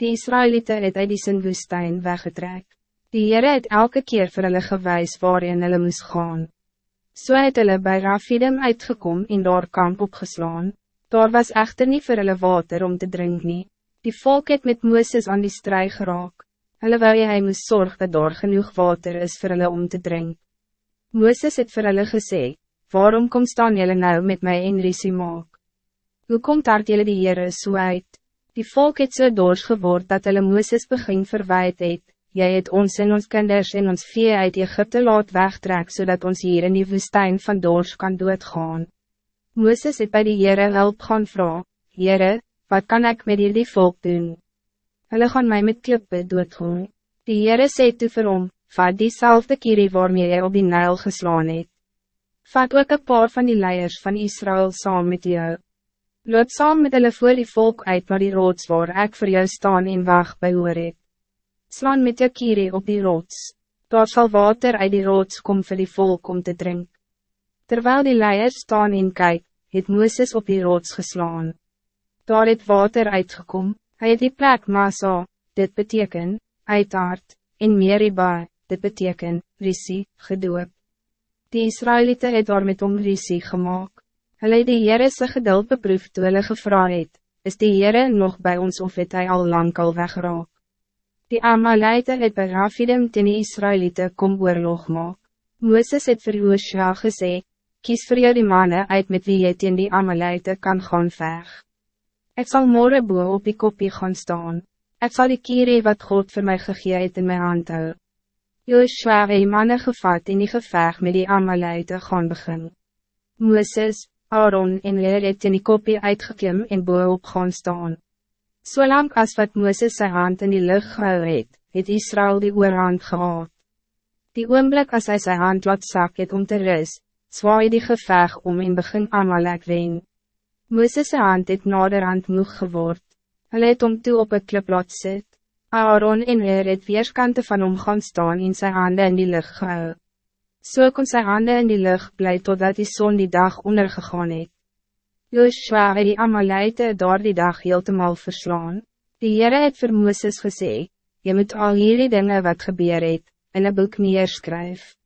Die Israëlieten het uit die Sinwoestijn weggetrek. Die Heere het elke keer vir hulle gewys waarin hulle moes gaan. So het hulle by Rafidem uitgekom en daar kamp opgeslaan. Daar was echter niet vir hulle water om te drinken. nie. Die volk het met Mooses aan die strijd geraak. Hulle wou jy hy moes zorg dat daar genoeg water is vir hulle om te drinken. Mooses het vir hulle gesê, waarom kom staan jullie nou met mij in risie maak? Hoe komt daar jullie die Heere so uit? Die volk het so doors geword dat hulle Mooses begin verwijt het, jy het ons en ons kinders en ons vee uit Egypte laat wegtrek zodat ons hier in die woestijn van doors kan doodgaan. Mooses het bij die Heere hulp gaan vraag, Heere, wat kan ik met die volk doen? Hulle gaan mij met klippe doodgaan. Die Heere sê toe vir hom, vat diezelfde kierie waarmee jy op die Nijl geslaan het. Vat ook een paar van die leiers van Israël saam met jou. Loop saam met hulle voor die volk uit naar die rots waar ek voor jou staan en wacht bij hoor het. Slaan met jou kierie op die rots. Daar zal water uit die rots kom vir die volk om te drink. Terwijl die leiers staan en kyk, het Mooses op die rots geslaan. Daar het water uitgekom, hy het die plek Masa, dit beteken, uitaard, en Meriba, dit beteken, risie, gedoop. Die Israëlieten het daar met hom risie gemaakt. Hulle het die Heere sy geduld beproef toe hulle gevra het, is die Heere nog bij ons of het hy al lang al weggeraak. Die Amalite het by Rafidem ten die Israëlieten kom oorlog maak. Mooses het vir Joosja gesê, kies vir jou die mannen uit met wie jy teen die Amalite kan gaan veg. Ik zal morgen boe op die kopie gaan staan. Ik zal die kierie wat God voor mij gegee het in mijn hand hou. Joshua het die manne gevat in die geveg met die Amalite gaan begin. Mooses, Aaron en Leer het in die kopie uitgeklim en boop gaan staan. Zolang als wat Mooses zijn hand in die lucht gehou het, het Israël die oorhand gehad. Die oomblik als hij zijn hand laat zak het om te rus, zwaai die geveg om en begin Amalek wen. Mooses hand het naderhand moeg geword. Hij het om toe op een klip laat sit. Aaron en Leer het weerskante van hom gaan staan en sy hande in die lucht gehou. So kon sy hande in die lucht bly totdat die zon die dag ondergegaan het. Joshua het die Amalite daar die dag heeltemal verslaan. Die Heere het vir Mooses gesê, Je moet al hierdie dinge wat gebeur het, in een boek neerskryf.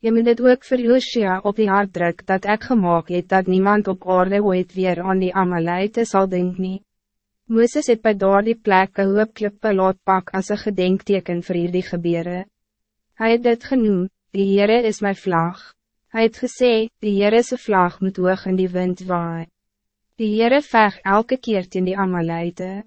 Je moet dit ook voor Joshua op die hart druk dat ik gemaakt het dat niemand op orde ooit weer aan die Amalite zal denken. nie. Mooses het by daar die plek een hoopklippe laat pak as een gedenkteken vir hierdie gebeure. Hy het dit genoem, die Heere is mijn vlag. Hij het gesê, die Heerese vlag moet hoog in die wind waai. Die Heere veg elke keer in die Amalite.